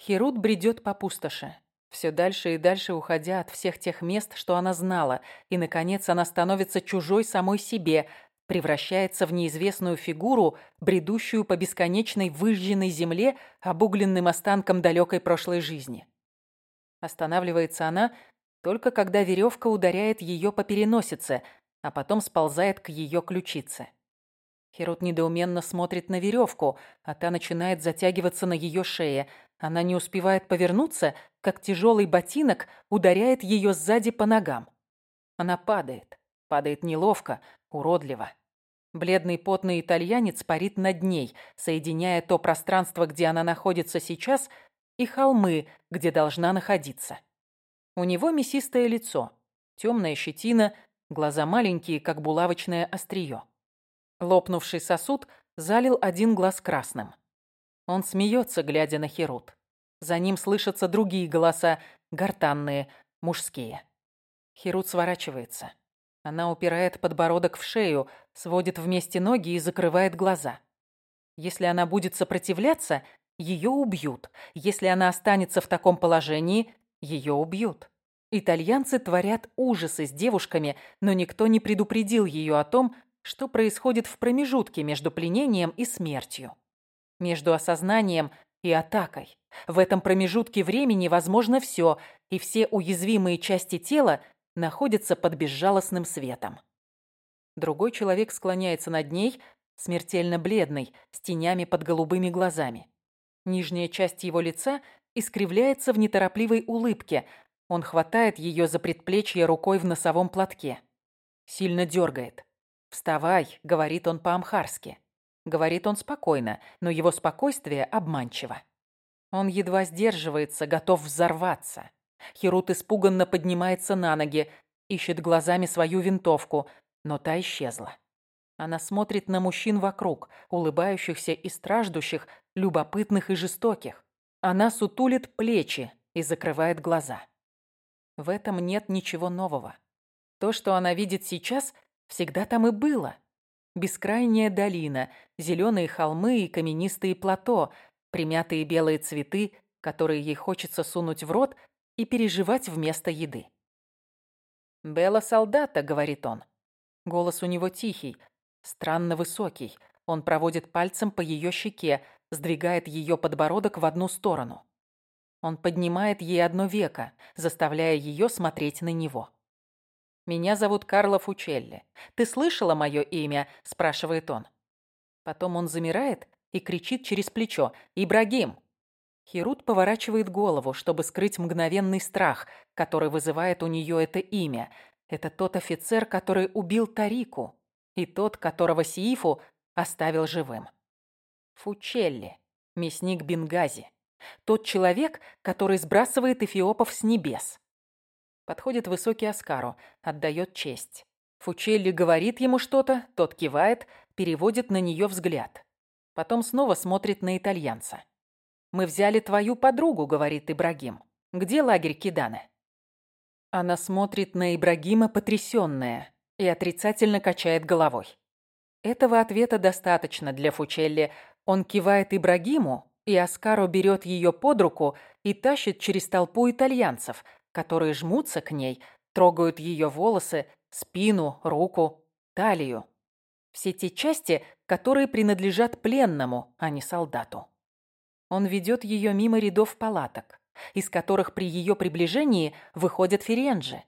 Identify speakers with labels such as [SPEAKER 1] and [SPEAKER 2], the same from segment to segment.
[SPEAKER 1] Херут бредет по пустоши, все дальше и дальше уходя от всех тех мест, что она знала, и, наконец, она становится чужой самой себе, превращается в неизвестную фигуру, бредущую по бесконечной выжженной земле обугленным останкам далекой прошлой жизни. Останавливается она только когда веревка ударяет ее по переносице, а потом сползает к ее ключице. Херут недоуменно смотрит на веревку, а та начинает затягиваться на ее шее. Она не успевает повернуться, как тяжелый ботинок ударяет ее сзади по ногам. Она падает. Падает неловко, уродливо. Бледный потный итальянец парит над ней, соединяя то пространство, где она находится сейчас, и холмы, где должна находиться. У него мясистое лицо, темная щетина, глаза маленькие, как булавочное острие. Лопнувший сосуд залил один глаз красным. Он смеется, глядя на Херут. За ним слышатся другие голоса, гортанные, мужские. Херут сворачивается. Она упирает подбородок в шею, сводит вместе ноги и закрывает глаза. Если она будет сопротивляться, ее убьют. Если она останется в таком положении, ее убьют. Итальянцы творят ужасы с девушками, но никто не предупредил ее о том, что происходит в промежутке между пленением и смертью. Между осознанием и атакой. В этом промежутке времени возможно все, и все уязвимые части тела находятся под безжалостным светом. Другой человек склоняется над ней, смертельно бледный, с тенями под голубыми глазами. Нижняя часть его лица искривляется в неторопливой улыбке. Он хватает ее за предплечье рукой в носовом платке. Сильно дергает. «Вставай», — говорит он по-амхарски. Говорит он спокойно, но его спокойствие обманчиво. Он едва сдерживается, готов взорваться. Херут испуганно поднимается на ноги, ищет глазами свою винтовку, но та исчезла. Она смотрит на мужчин вокруг, улыбающихся и страждущих, любопытных и жестоких. Она сутулит плечи и закрывает глаза. В этом нет ничего нового. То, что она видит сейчас, всегда там и было. Бескрайняя долина, зеленые холмы и каменистые плато, примятые белые цветы, которые ей хочется сунуть в рот и переживать вместо еды. «Белла солдата», — говорит он. Голос у него тихий, странно высокий. Он проводит пальцем по ее щеке, сдвигает ее подбородок в одну сторону. Он поднимает ей одно веко, заставляя ее смотреть на него. «Меня зовут Карло Фучелли. Ты слышала мое имя?» – спрашивает он. Потом он замирает и кричит через плечо «Ибрагим!». Херут поворачивает голову, чтобы скрыть мгновенный страх, который вызывает у нее это имя. Это тот офицер, который убил Тарику, и тот, которого Сиифу оставил живым. Фучелли, мясник Бенгази. Тот человек, который сбрасывает эфиопов с небес. Подходит высокий Аскару, отдает честь. Фучелли говорит ему что-то, тот кивает, переводит на нее взгляд. Потом снова смотрит на итальянца. «Мы взяли твою подругу», — говорит Ибрагим. «Где лагерь Киданы?» Она смотрит на Ибрагима потрясённая и отрицательно качает головой. Этого ответа достаточно для Фучелли. Он кивает Ибрагиму, и Аскаро берет ее под руку и тащит через толпу итальянцев — которые жмутся к ней, трогают ее волосы, спину, руку, талию. Все те части, которые принадлежат пленному, а не солдату. Он ведет ее мимо рядов палаток, из которых при ее приближении выходят ференджи.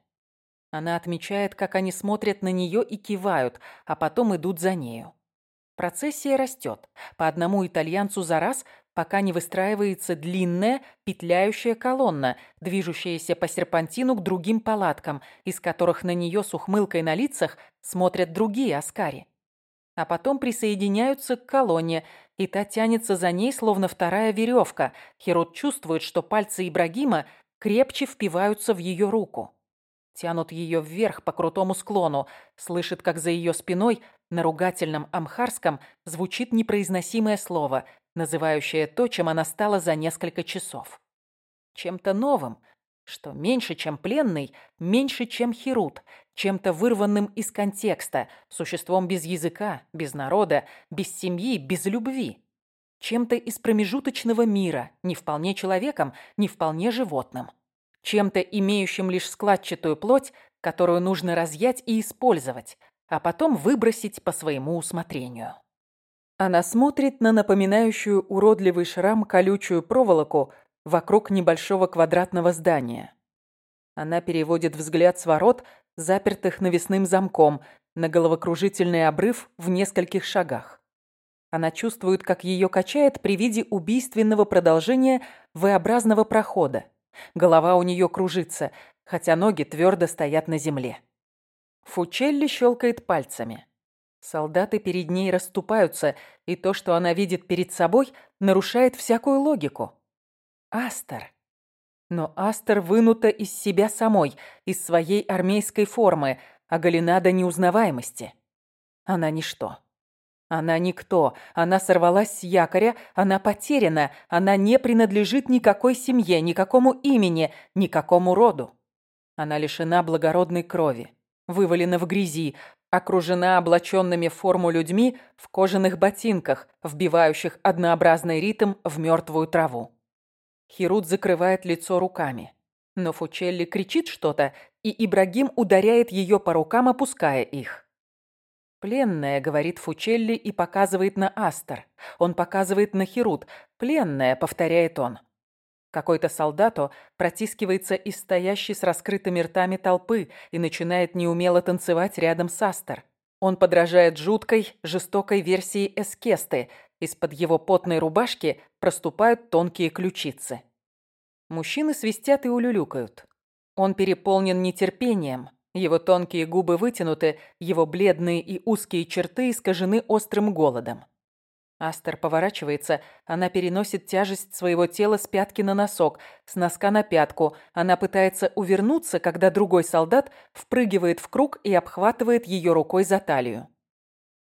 [SPEAKER 1] Она отмечает, как они смотрят на нее и кивают, а потом идут за нею. Процессия растет. По одному итальянцу за раз пока не выстраивается длинная петляющая колонна, движущаяся по серпантину к другим палаткам, из которых на нее с ухмылкой на лицах смотрят другие аскари. А потом присоединяются к колонне, и та тянется за ней, словно вторая веревка. Херод чувствует, что пальцы Ибрагима крепче впиваются в ее руку. Тянут ее вверх по крутому склону, слышит, как за ее спиной на ругательном амхарском звучит непроизносимое слово, называющее то, чем она стала за несколько часов. Чем-то новым, что меньше, чем пленный, меньше, чем хирут, чем-то вырванным из контекста, существом без языка, без народа, без семьи, без любви. чем-то из промежуточного мира, не вполне человеком, не вполне животным. Чем-то имеющим лишь складчатую плоть, которую нужно разъять и использовать, а потом выбросить по своему усмотрению. Она смотрит на напоминающую уродливый шрам колючую проволоку вокруг небольшого квадратного здания. Она переводит взгляд с ворот, запертых навесным замком, на головокружительный обрыв в нескольких шагах. Она чувствует, как ее качает при виде убийственного продолжения V-образного прохода. Голова у нее кружится, хотя ноги твердо стоят на земле. Фучелли щелкает пальцами. Солдаты перед ней расступаются, и то, что она видит перед собой, нарушает всякую логику. Астер. Но Астер вынута из себя самой, из своей армейской формы, оголена до неузнаваемости. Она ничто. Она никто, она сорвалась с якоря, она потеряна, она не принадлежит никакой семье, никакому имени, никакому роду. Она лишена благородной крови, вывалена в грязи, окружена облаченными в форму людьми в кожаных ботинках, вбивающих однообразный ритм в мертвую траву. Хирут закрывает лицо руками. Но Фучелли кричит что-то, и Ибрагим ударяет ее по рукам, опуская их. «Пленная», — говорит Фучелли и показывает на Астер. Он показывает на Херут. «Пленная», — повторяет он. Какой-то солдато протискивается из стоящей с раскрытыми ртами толпы и начинает неумело танцевать рядом с Астер. Он подражает жуткой, жестокой версии эскесты. Из-под его потной рубашки проступают тонкие ключицы. Мужчины свистят и улюлюкают. Он переполнен нетерпением, его тонкие губы вытянуты, его бледные и узкие черты искажены острым голодом. Астер поворачивается, она переносит тяжесть своего тела с пятки на носок, с носка на пятку. Она пытается увернуться, когда другой солдат впрыгивает в круг и обхватывает ее рукой за талию.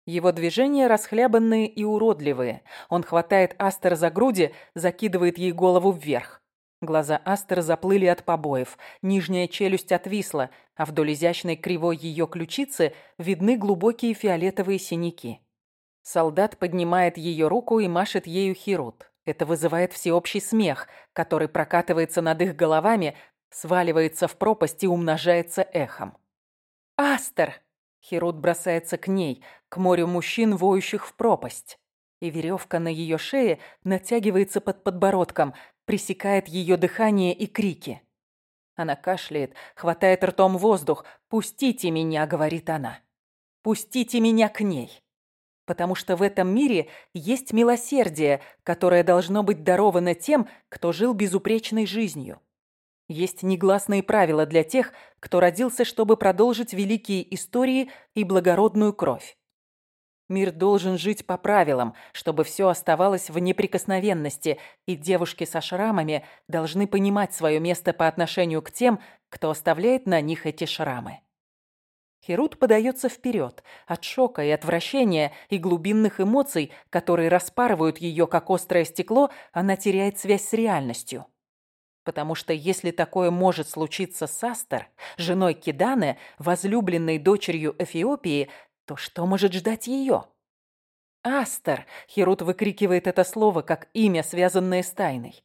[SPEAKER 1] Его движения расхлябанные и уродливые. Он хватает Астер за груди, закидывает ей голову вверх. Глаза Астер заплыли от побоев, нижняя челюсть отвисла, а вдоль изящной кривой ее ключицы видны глубокие фиолетовые синяки. Солдат поднимает ее руку и машет ею Хирут. Это вызывает всеобщий смех, который прокатывается над их головами, сваливается в пропасть и умножается эхом. «Астер!» Хирут бросается к ней, к морю мужчин, воющих в пропасть. И веревка на ее шее натягивается под подбородком, пресекает ее дыхание и крики. Она кашляет, хватает ртом воздух. «Пустите меня», — говорит она. «Пустите меня к ней». Потому что в этом мире есть милосердие, которое должно быть даровано тем, кто жил безупречной жизнью. Есть негласные правила для тех, кто родился, чтобы продолжить великие истории и благородную кровь. Мир должен жить по правилам, чтобы все оставалось в неприкосновенности, и девушки со шрамами должны понимать свое место по отношению к тем, кто оставляет на них эти шрамы. Херут подается вперед, от шока и отвращения и глубинных эмоций, которые распарывают ее, как острое стекло, она теряет связь с реальностью. Потому что если такое может случиться с Астер, женой Киданы, возлюбленной дочерью Эфиопии, то что может ждать ее? «Астер!» — Херут выкрикивает это слово, как имя, связанное с тайной.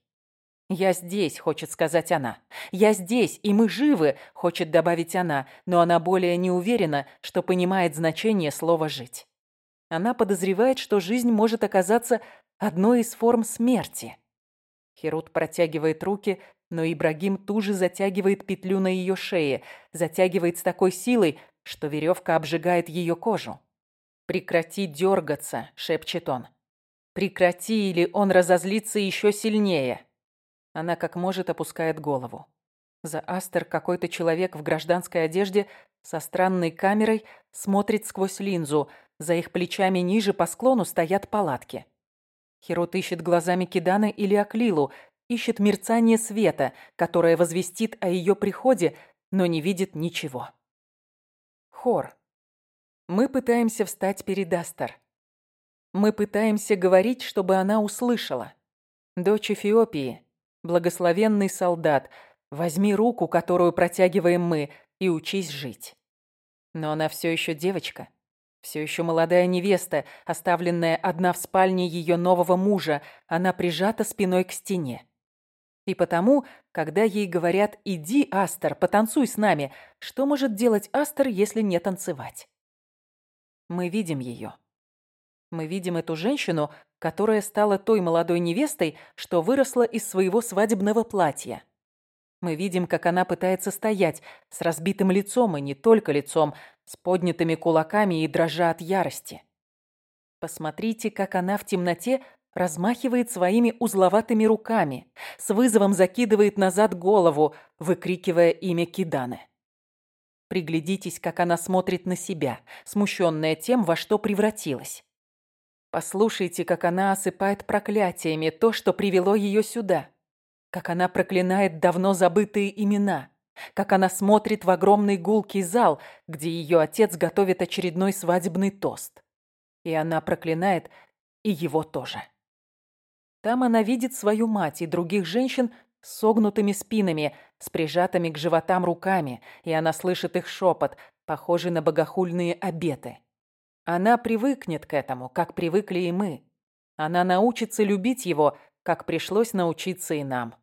[SPEAKER 1] «Я здесь», — хочет сказать она. «Я здесь, и мы живы», — хочет добавить она, но она более не уверена, что понимает значение слова «жить». Она подозревает, что жизнь может оказаться одной из форм смерти. Херут протягивает руки, но Ибрагим туже затягивает петлю на ее шее, затягивает с такой силой, что веревка обжигает ее кожу. «Прекрати дергаться», — шепчет он. «Прекрати, или он разозлится еще сильнее». Она как может опускает голову. За Астер какой-то человек в гражданской одежде со странной камерой смотрит сквозь линзу. За их плечами ниже по склону стоят палатки. Херот ищет глазами Киданы или Аклилу, ищет мерцание света, которое возвестит о ее приходе, но не видит ничего. Хор. Мы пытаемся встать перед Астер. Мы пытаемся говорить, чтобы она услышала. Дочь Эфиопии, благословенный солдат, возьми руку, которую протягиваем мы, и учись жить. Но она все еще девочка, Все еще молодая невеста, оставленная одна в спальне ее нового мужа, она прижата спиной к стене. И потому, когда ей говорят «иди, Астер, потанцуй с нами», что может делать Астер, если не танцевать? Мы видим ее. Мы видим эту женщину, которая стала той молодой невестой, что выросла из своего свадебного платья. Мы видим, как она пытается стоять с разбитым лицом и не только лицом, с поднятыми кулаками и дрожа от ярости. Посмотрите, как она в темноте размахивает своими узловатыми руками, с вызовом закидывает назад голову, выкрикивая имя Киданы. Приглядитесь, как она смотрит на себя, смущенная тем, во что превратилась. Послушайте, как она осыпает проклятиями то, что привело ее сюда. Как она проклинает давно забытые имена. Как она смотрит в огромный гулкий зал, где ее отец готовит очередной свадебный тост. И она проклинает и его тоже. Там она видит свою мать и других женщин с согнутыми спинами, с прижатыми к животам руками, и она слышит их шепот, похожий на богохульные обеты. Она привыкнет к этому, как привыкли и мы. Она научится любить его, как пришлось научиться и нам.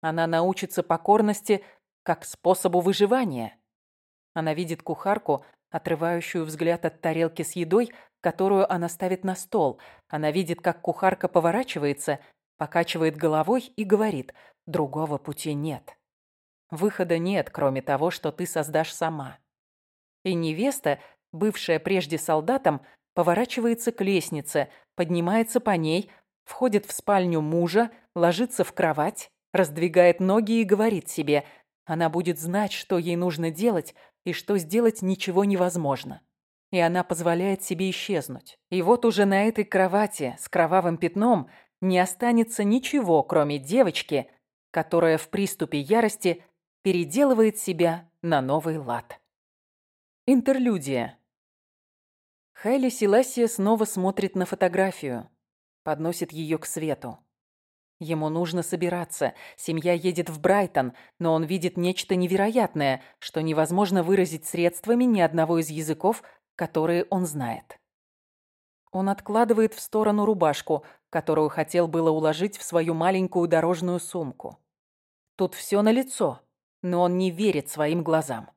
[SPEAKER 1] Она научится покорности, как способу выживания. Она видит кухарку, отрывающую взгляд от тарелки с едой, которую она ставит на стол. Она видит, как кухарка поворачивается, покачивает головой и говорит «другого пути нет». Выхода нет, кроме того, что ты создашь сама. И невеста, бывшая прежде солдатом, поворачивается к лестнице, поднимается по ней, входит в спальню мужа, ложится в кровать, раздвигает ноги и говорит себе, она будет знать, что ей нужно делать, и что сделать ничего невозможно и она позволяет себе исчезнуть. И вот уже на этой кровати с кровавым пятном не останется ничего, кроме девочки, которая в приступе ярости переделывает себя на новый лад. Интерлюдия. Хайли Селасия снова смотрит на фотографию, подносит ее к свету. Ему нужно собираться. Семья едет в Брайтон, но он видит нечто невероятное, что невозможно выразить средствами ни одного из языков, которые он знает. Он откладывает в сторону рубашку, которую хотел было уложить в свою маленькую дорожную сумку. Тут все налицо, но он не верит своим глазам.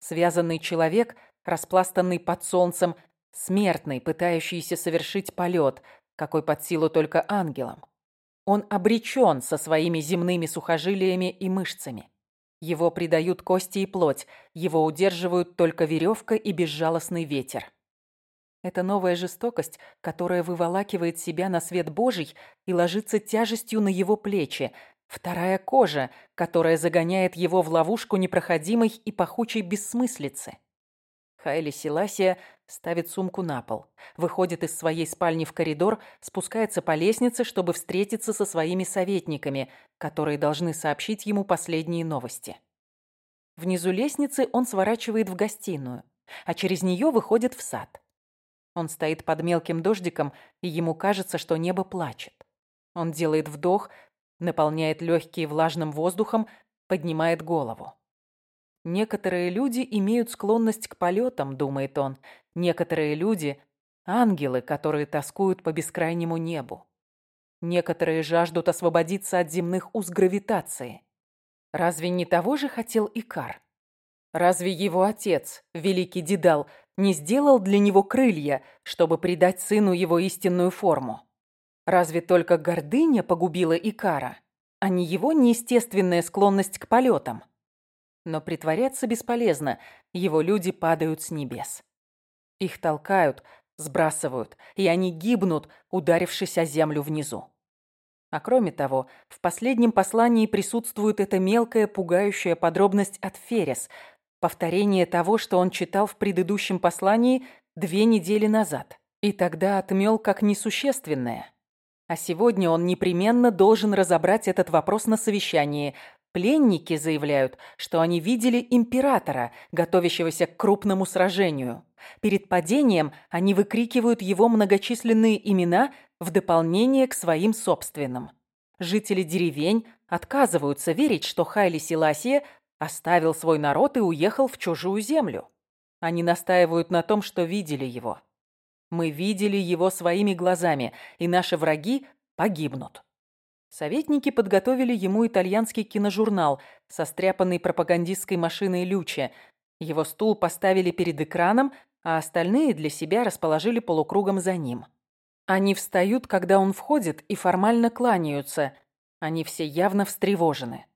[SPEAKER 1] Связанный человек, распластанный под солнцем, смертный, пытающийся совершить полет, какой под силу только ангелам. Он обречен со своими земными сухожилиями и мышцами. Его предают кости и плоть, его удерживают только веревка и безжалостный ветер. Это новая жестокость, которая выволакивает себя на свет Божий и ложится тяжестью на его плечи. Вторая кожа, которая загоняет его в ловушку непроходимой и пахучей бессмыслицы. Хайли Селасия ставит сумку на пол, выходит из своей спальни в коридор, спускается по лестнице, чтобы встретиться со своими советниками, которые должны сообщить ему последние новости. Внизу лестницы он сворачивает в гостиную, а через нее выходит в сад. Он стоит под мелким дождиком, и ему кажется, что небо плачет. Он делает вдох, наполняет легкие влажным воздухом, поднимает голову. Некоторые люди имеют склонность к полетам, думает он. Некоторые люди – ангелы, которые тоскуют по бескрайнему небу. Некоторые жаждут освободиться от земных уз гравитации. Разве не того же хотел Икар? Разве его отец, великий Дедал, не сделал для него крылья, чтобы придать сыну его истинную форму? Разве только гордыня погубила Икара, а не его неестественная склонность к полетам? Но притворяться бесполезно, его люди падают с небес. Их толкают, сбрасывают, и они гибнут, ударившись о землю внизу. А кроме того, в последнем послании присутствует эта мелкая, пугающая подробность от Ферес, повторение того, что он читал в предыдущем послании две недели назад. И тогда отмел как несущественное. А сегодня он непременно должен разобрать этот вопрос на совещании, Пленники заявляют, что они видели императора, готовящегося к крупному сражению. Перед падением они выкрикивают его многочисленные имена в дополнение к своим собственным. Жители деревень отказываются верить, что Хайли Селасия оставил свой народ и уехал в чужую землю. Они настаивают на том, что видели его. Мы видели его своими глазами, и наши враги погибнут. Советники подготовили ему итальянский киножурнал со стряпанной пропагандистской машиной Люче. Его стул поставили перед экраном, а остальные для себя расположили полукругом за ним. Они встают, когда он входит, и формально кланяются. Они все явно встревожены.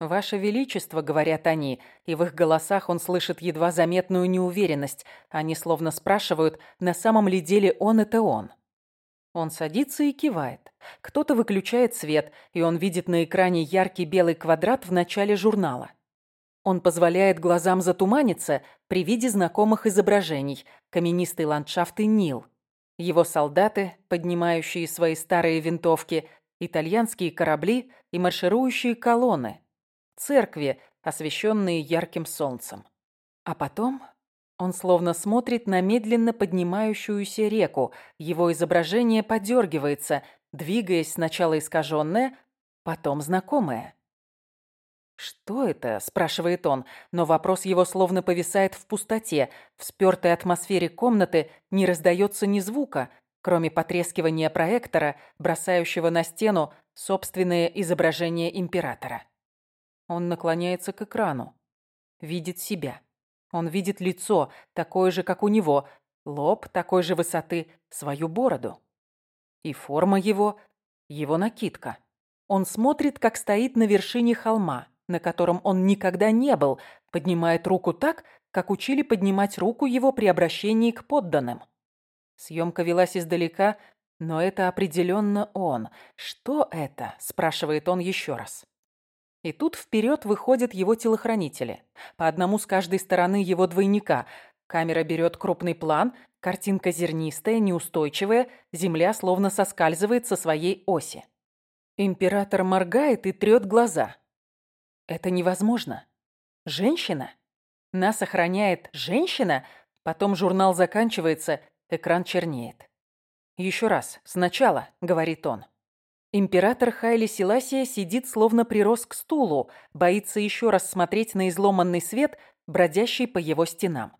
[SPEAKER 1] «Ваше Величество», — говорят они, и в их голосах он слышит едва заметную неуверенность. Они словно спрашивают, на самом ли деле он это он. Он садится и кивает. Кто-то выключает свет, и он видит на экране яркий белый квадрат в начале журнала. Он позволяет глазам затуманиться при виде знакомых изображений. Каменистый ландшафт и Нил. Его солдаты, поднимающие свои старые винтовки, итальянские корабли и марширующие колонны, церкви, освещенные ярким солнцем. А потом он словно смотрит на медленно поднимающуюся реку. Его изображение подергивается, двигаясь сначала искаженное, потом знакомое. «Что это?» – спрашивает он, но вопрос его словно повисает в пустоте. В спёртой атмосфере комнаты не раздается ни звука, кроме потрескивания проектора, бросающего на стену собственное изображение императора. Он наклоняется к экрану. Видит себя. Он видит лицо, такое же, как у него, лоб такой же высоты, свою бороду. И форма его, его накидка. Он смотрит, как стоит на вершине холма, на котором он никогда не был, поднимает руку так, как учили поднимать руку его при обращении к подданным. Съемка велась издалека, но это определенно он. Что это? спрашивает он еще раз. И тут вперед выходят его телохранители. По одному с каждой стороны его двойника. Камера берет крупный план, картинка зернистая, неустойчивая, земля словно соскальзывает со своей оси. Император моргает и трет глаза. Это невозможно. Женщина? Нас охраняет женщина? Потом журнал заканчивается, экран чернеет. «Еще раз, сначала», — говорит он. Император Хайли Селасия сидит словно прирос к стулу, боится еще раз смотреть на изломанный свет, бродящий по его стенам.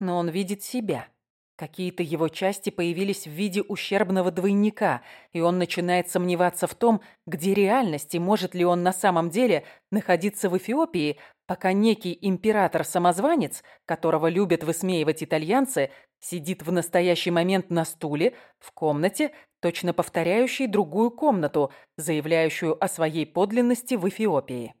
[SPEAKER 1] Но он видит себя. Какие-то его части появились в виде ущербного двойника, и он начинает сомневаться в том, где реальность и может ли он на самом деле находиться в Эфиопии, пока некий император-самозванец, которого любят высмеивать итальянцы, сидит в настоящий момент на стуле в комнате, точно повторяющей другую комнату, заявляющую о своей подлинности в Эфиопии.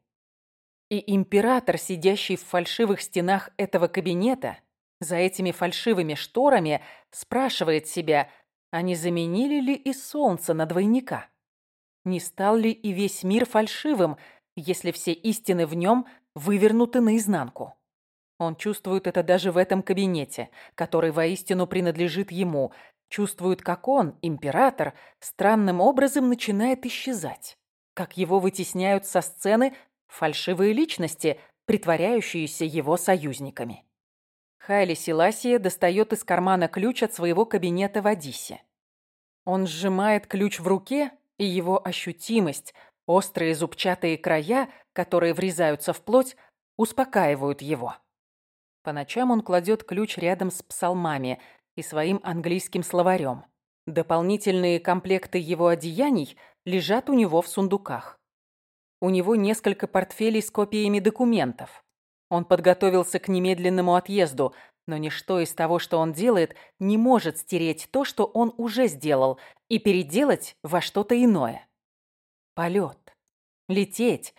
[SPEAKER 1] И император, сидящий в фальшивых стенах этого кабинета, за этими фальшивыми шторами, спрашивает себя, а не заменили ли и солнце на двойника? Не стал ли и весь мир фальшивым, если все истины в нем вывернуты наизнанку. Он чувствует это даже в этом кабинете, который воистину принадлежит ему. Чувствует, как он, император, странным образом начинает исчезать. Как его вытесняют со сцены фальшивые личности, притворяющиеся его союзниками. Хайли Селасия достает из кармана ключ от своего кабинета в Одиссе. Он сжимает ключ в руке, и его ощутимость, острые зубчатые края, которые врезаются в плоть, успокаивают его. По ночам он кладет ключ рядом с псалмами и своим английским словарем. Дополнительные комплекты его одеяний лежат у него в сундуках. У него несколько портфелей с копиями документов. Он подготовился к немедленному отъезду, но ничто из того, что он делает, не может стереть то, что он уже сделал, и переделать во что-то иное. Полет. Лететь,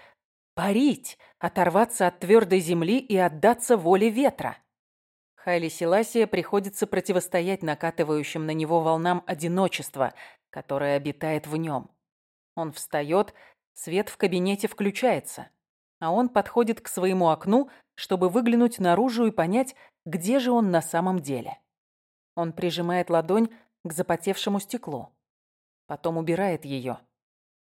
[SPEAKER 1] парить, оторваться от твердой земли и отдаться воле ветра. Хайли Селасия приходится противостоять накатывающим на него волнам одиночества, которое обитает в нем. Он встает, свет в кабинете включается, а он подходит к своему окну, чтобы выглянуть наружу и понять, где же он на самом деле. Он прижимает ладонь к запотевшему стеклу. Потом убирает ее.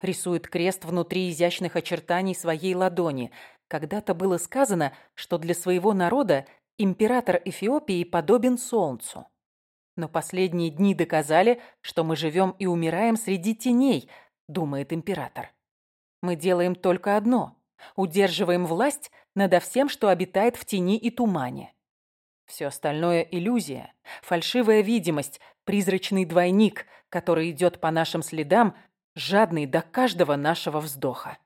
[SPEAKER 1] Рисует крест внутри изящных очертаний своей ладони. Когда-то было сказано, что для своего народа император Эфиопии подобен солнцу. Но последние дни доказали, что мы живем и умираем среди теней, думает император. Мы делаем только одно – удерживаем власть над всем, что обитает в тени и тумане. Все остальное – иллюзия, фальшивая видимость, призрачный двойник, который идет по нашим следам, жадный до каждого нашего вздоха.